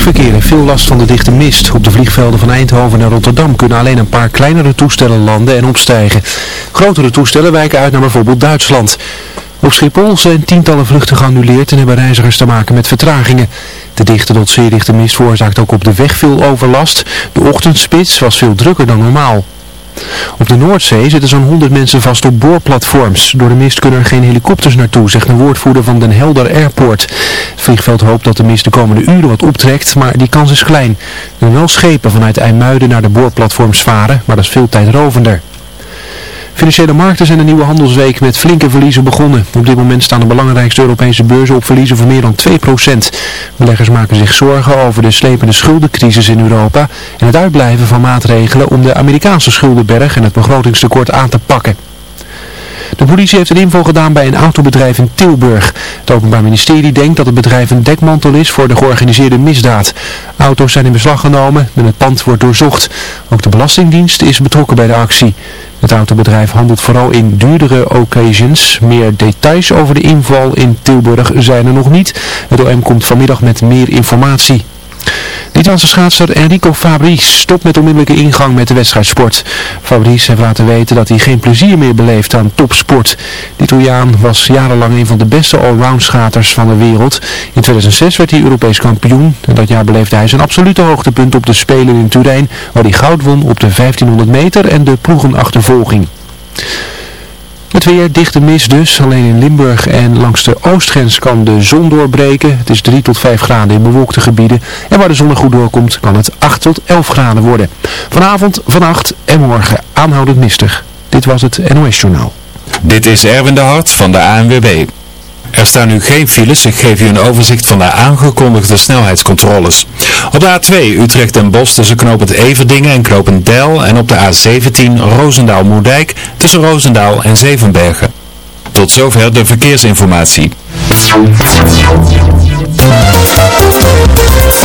vliegverkeer heeft veel last van de dichte mist. Op de vliegvelden van Eindhoven naar Rotterdam kunnen alleen een paar kleinere toestellen landen en opstijgen. Grotere toestellen wijken uit naar bijvoorbeeld Duitsland. Op Schiphol zijn tientallen vluchten geannuleerd en hebben reizigers te maken met vertragingen. De dichte tot zeer dichte mist veroorzaakt ook op de weg veel overlast. De ochtendspits was veel drukker dan normaal. Op de Noordzee zitten zo'n 100 mensen vast op boorplatforms. Door de mist kunnen er geen helikopters naartoe, zegt een woordvoerder van Den Helder Airport. Het vliegveld hoopt dat de mist de komende uren wat optrekt, maar die kans is klein. Er wel schepen vanuit IJmuiden naar de boorplatforms varen, maar dat is veel tijdrovender. Financiële markten zijn een nieuwe handelsweek met flinke verliezen begonnen. Op dit moment staan de belangrijkste Europese beurzen op verliezen van meer dan 2%. Beleggers maken zich zorgen over de slepende schuldencrisis in Europa en het uitblijven van maatregelen om de Amerikaanse schuldenberg en het begrotingstekort aan te pakken. De politie heeft een inval gedaan bij een autobedrijf in Tilburg. Het Openbaar Ministerie denkt dat het bedrijf een dekmantel is voor de georganiseerde misdaad. Auto's zijn in beslag genomen en het pand wordt doorzocht. Ook de Belastingdienst is betrokken bij de actie. Het autobedrijf handelt vooral in duurdere occasions. Meer details over de inval in Tilburg zijn er nog niet. Het OM komt vanmiddag met meer informatie. Italiaanse schaatser Enrico Fabrice stopt met onmiddellijke ingang met de wedstrijdsport. Fabrice heeft laten weten dat hij geen plezier meer beleeft aan topsport. De Italiaan was jarenlang een van de beste allround schaters van de wereld. In 2006 werd hij Europees kampioen en dat jaar beleefde hij zijn absolute hoogtepunt op de Spelen in Turijn, waar hij goud won op de 1500 meter en de ploegenachtervolging. Het weer, dichte mist dus. Alleen in Limburg en langs de oostgrens kan de zon doorbreken. Het is 3 tot 5 graden in bewolkte gebieden. En waar de zon er goed doorkomt kan het 8 tot 11 graden worden. Vanavond, vannacht en morgen aanhoudend mistig. Dit was het NOS Journaal. Dit is Erwin de Hart van de ANWB. Er staan nu geen files. Ik geef u een overzicht van de aangekondigde snelheidscontroles. Op de A2 Utrecht en Bos tussen knooppunt Everdingen en knooppunt Del en op de A17 Roosendaal-Moerdijk tussen Roosendaal en Zevenbergen. Tot zover de verkeersinformatie.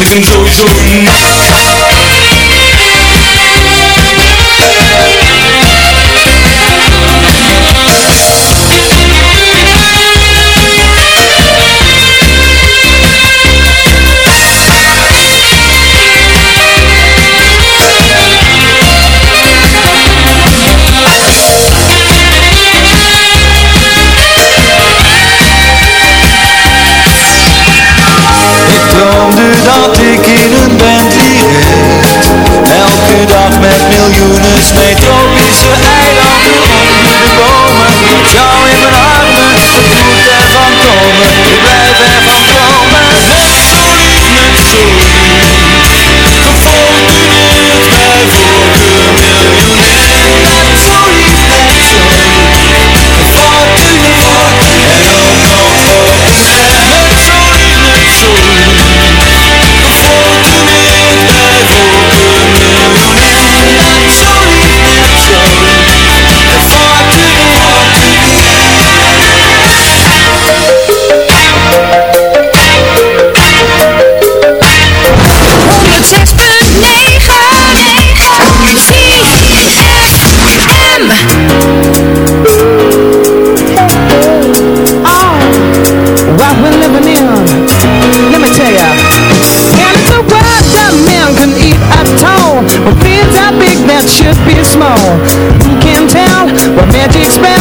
ik vind zo, sowieso. Magic spells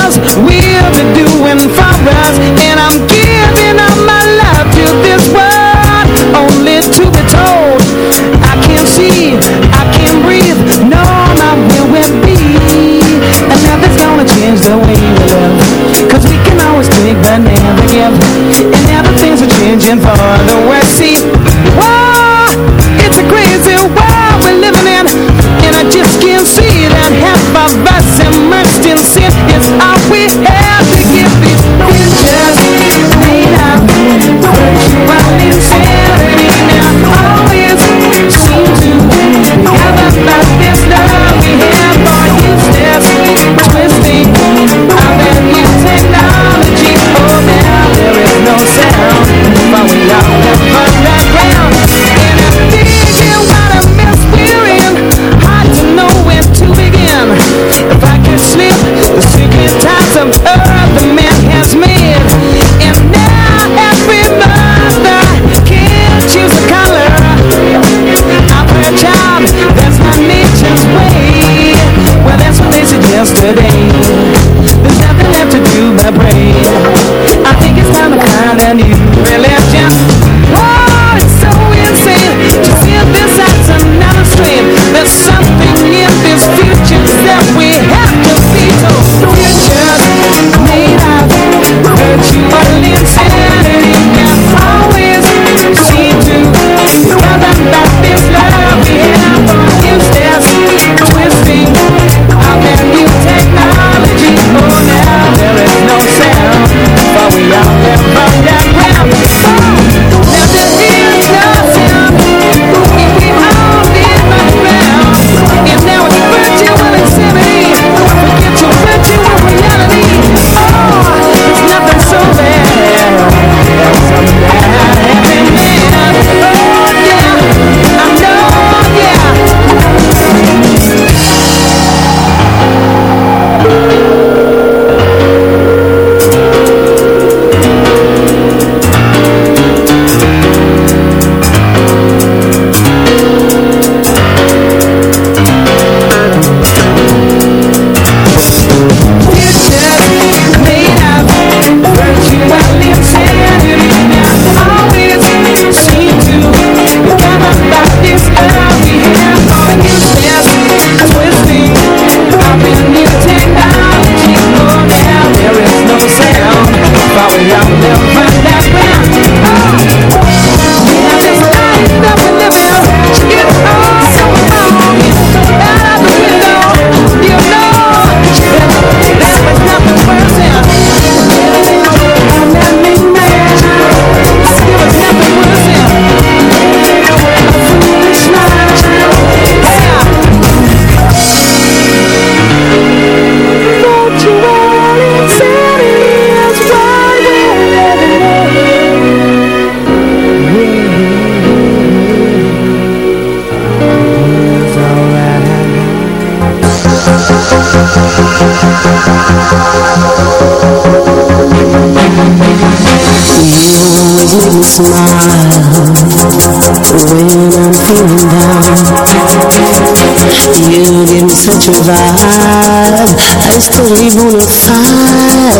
I still wanna find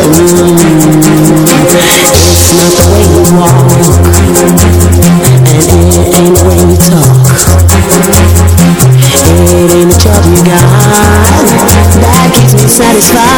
It's not the way you walk And it ain't the way you talk. It ain't the job you got. That keeps me satisfied.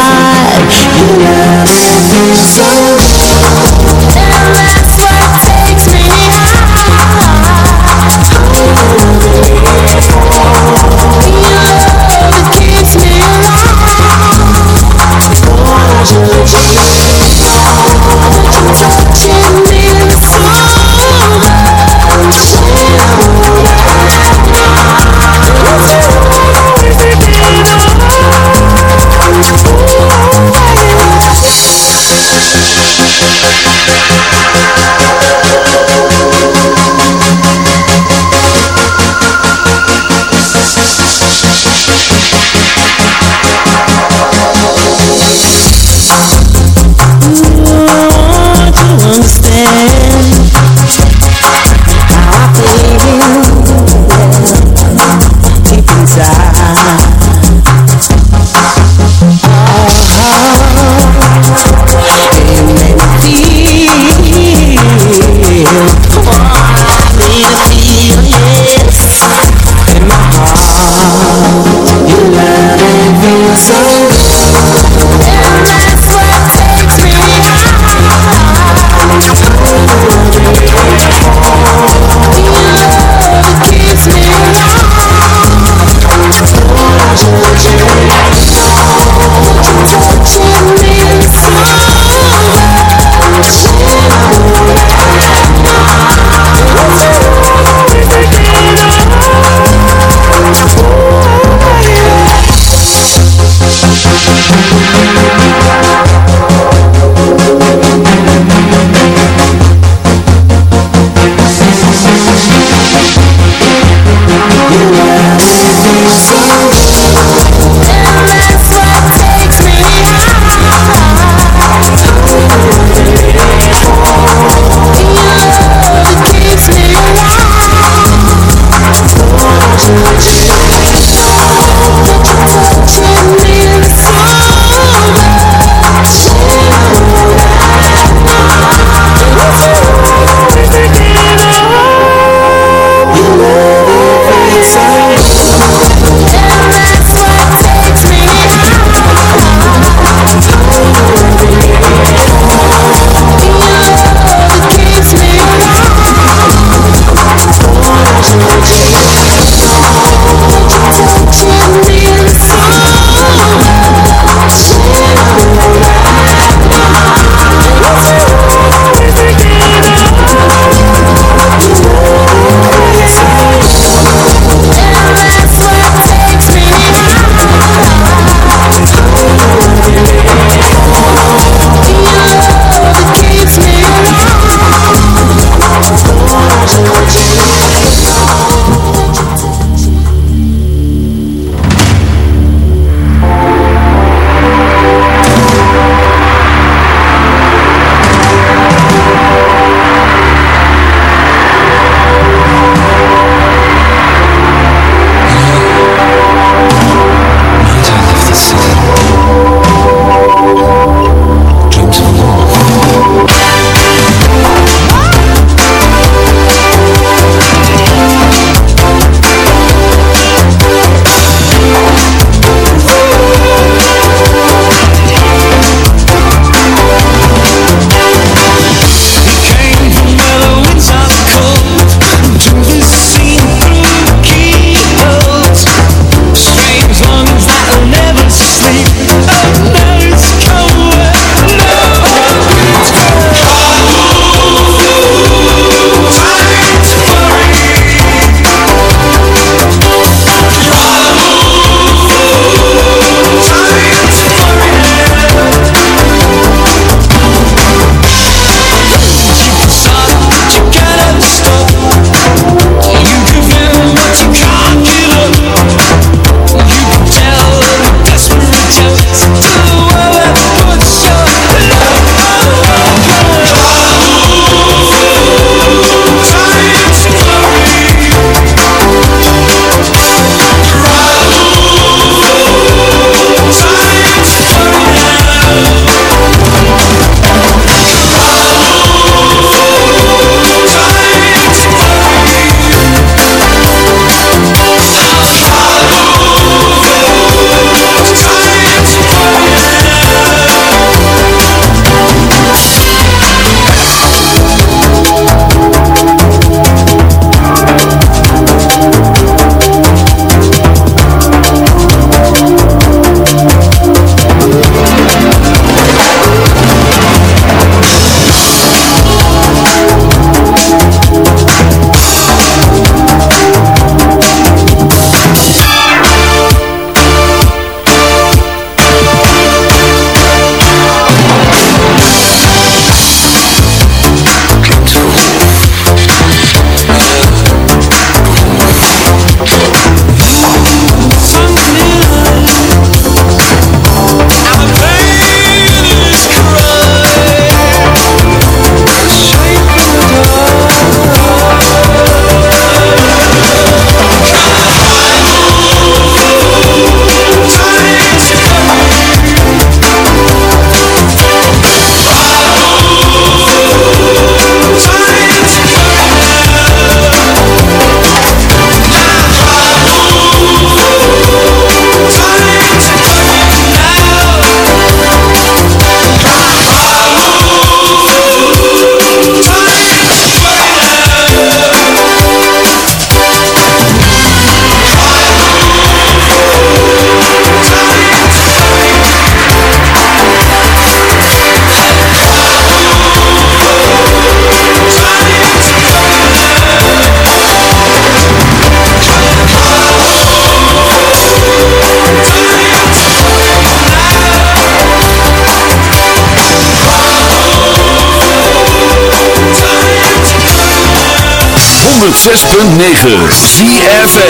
106.9 CFM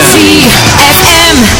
CFM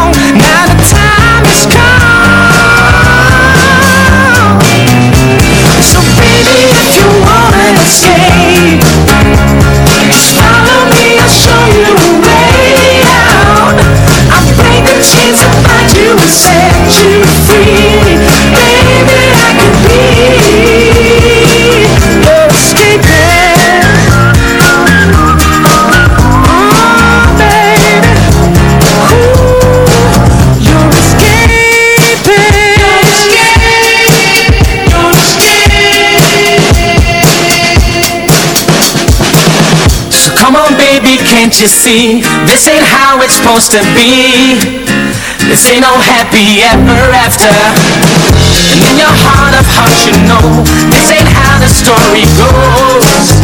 Can't you see? This ain't how it's supposed to be. This ain't no happy ever after. And in your heart of hearts, you know this ain't how the story goes.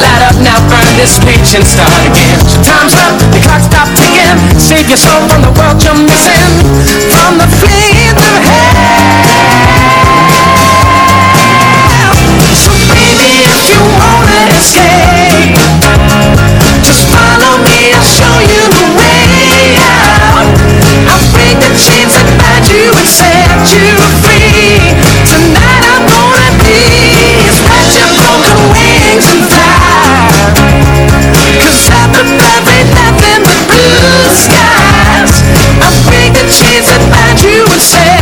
Light up now, burn this page and start again. So time's up, the clock stop ticking. Save your soul from the world you're missing, from the flames of hell. So baby, if you wanna escape, just follow me. I'll chains that bind you and set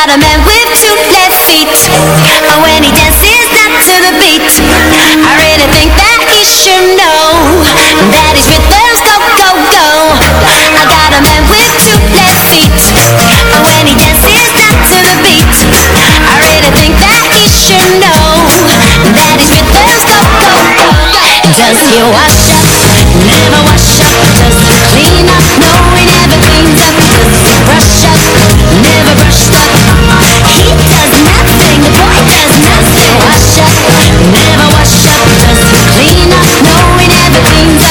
I got a man with two left feet. But when he dances not to the beat I really think that he should know That his rhythms go, go, go I got a man with two left feet. But when he dances not to the beat I really think that he should know That his rhythms go, go, go Does he wash up? Never wash up Does he clean up? No,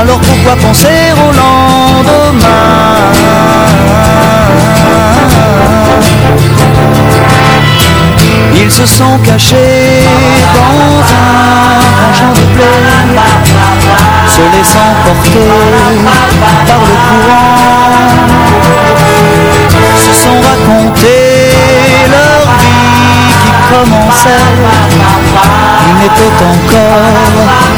Alors pourquoi penser au lendemain? Ils se sont cachés dans un champ de blé se laissant porter par le courant, se sont racontés leur vie qui commençait. Ils n'étaient encore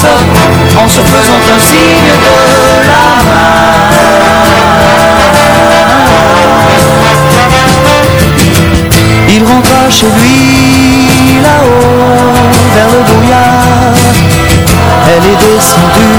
En se faisant un signe de la main. Il rentra chez lui là-haut vers le brouillard. Elle est descendue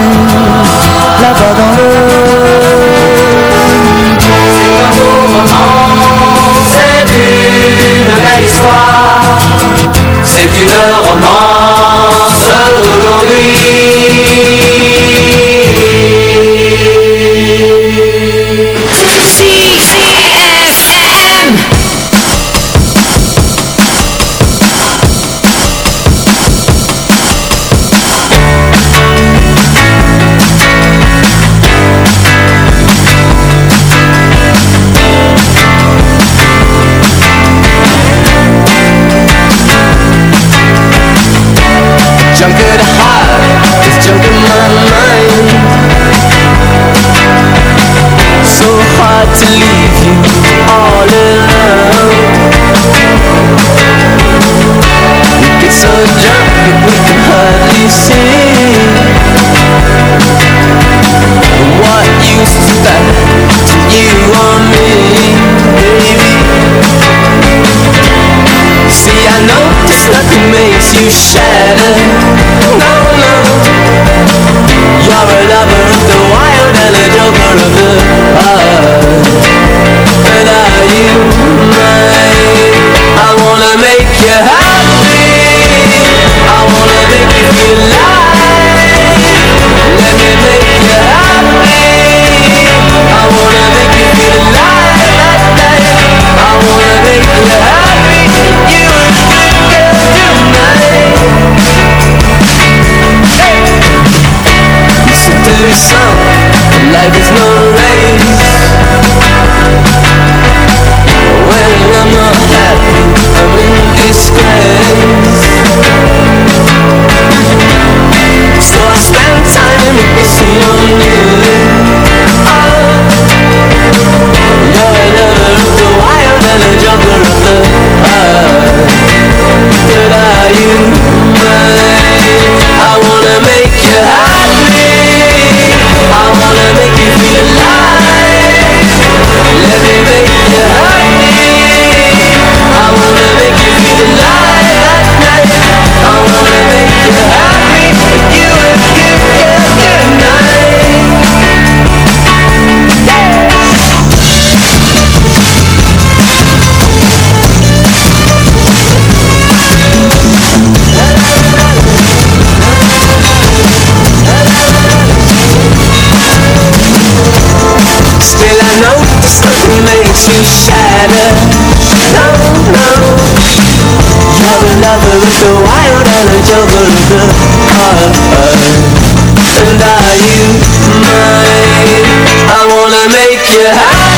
you mine? I wanna make you happy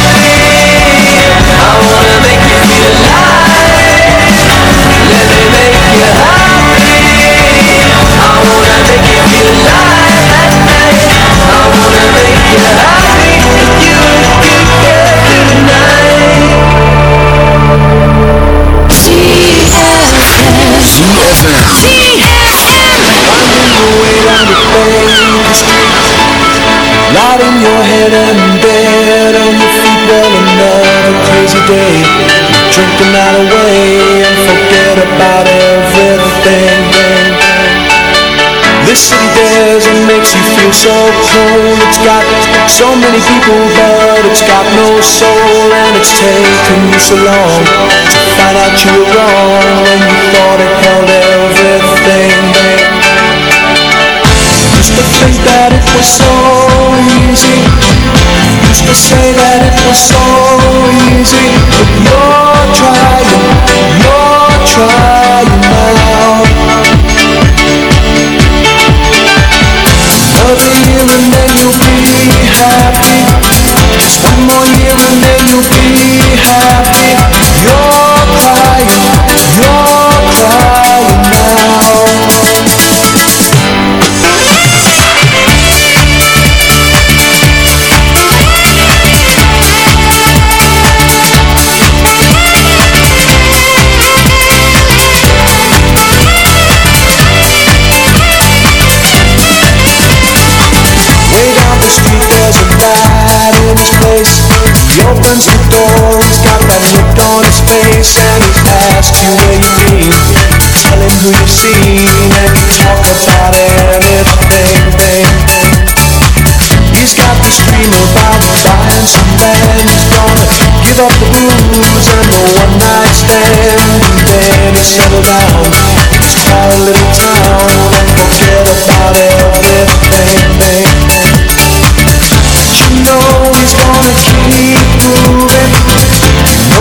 Drink the night away and forget about everything This city dares and makes you feel so cold It's got so many people but it's got no soul And it's taken you so long to find out you were wrong When you thought it held everything Used to think that it was so easy Used to say that it was so easy. But you're trying, you're trying now. Another year and then you'll be happy. Just one more year and then you'll be happy Door, he's got that look on his face And he asks you where you've been Tell him who you've seen And you talk about anything He's got this dream about buying some land He's gonna give up the and the one night stand. And then he'll quiet little town And forget about everything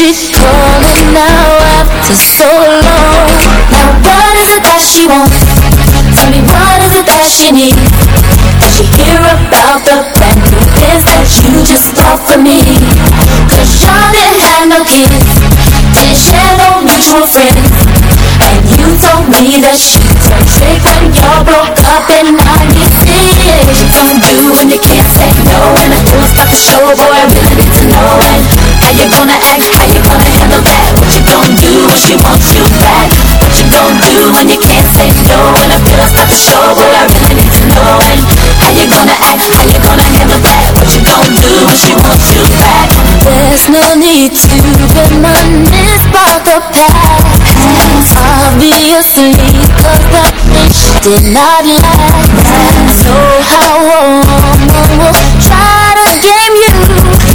Is calling now after so long? Now what is it that she wants? Tell me what is it that she needs? Did she hear about the brand new biz that you just bought for me? Cause y'all didn't have no kids Didn't share no mutual friends And you told me that she turned trick when y'all broke up in 96 What you gonna do when you can't say no And the girls got the show, boy, I really need to know And how you gonna act, how you gonna handle that What you gonna do when she wants you back What you gonna do when you can't say no And the girls got the show, boy, I really need to know And how you gonna act, how you gonna handle that What you gonna do when she wants you back There's no need to reminisce about the past did not last So how a woman will try to game you.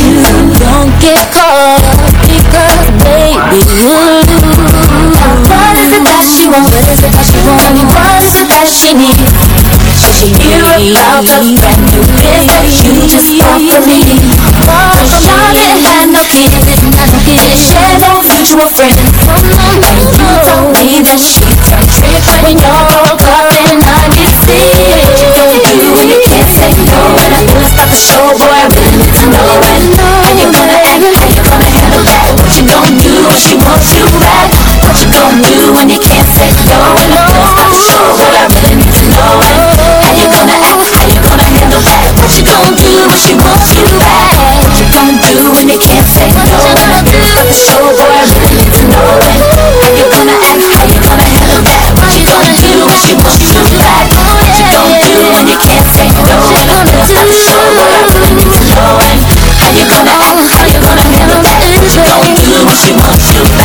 You don't get caught because baby you Now what is it that she wants? What is it that she wants? What is it that she needs? She hear about the brand new biz that you just bought for me? Cause y'all didn't have no kids Didn't share no mutual friends And you told me that she turned trick when y'all broke Show, boy, I really need to know And how you gonna act, how you gonna handle that What you gonna do when she wants you back What you gonna do when you can't say no And I know it's not the show, boy, I really need to know And how you gonna act, how you gonna handle that What you gonna do when she wants you she wants you. fight.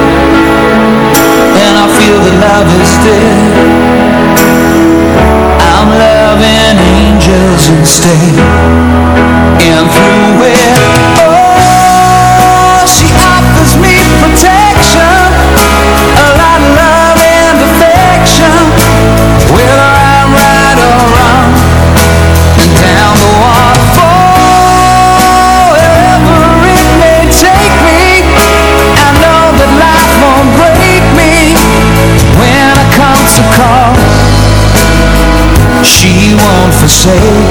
the love is dead I'm loving angels instead. And through it 谁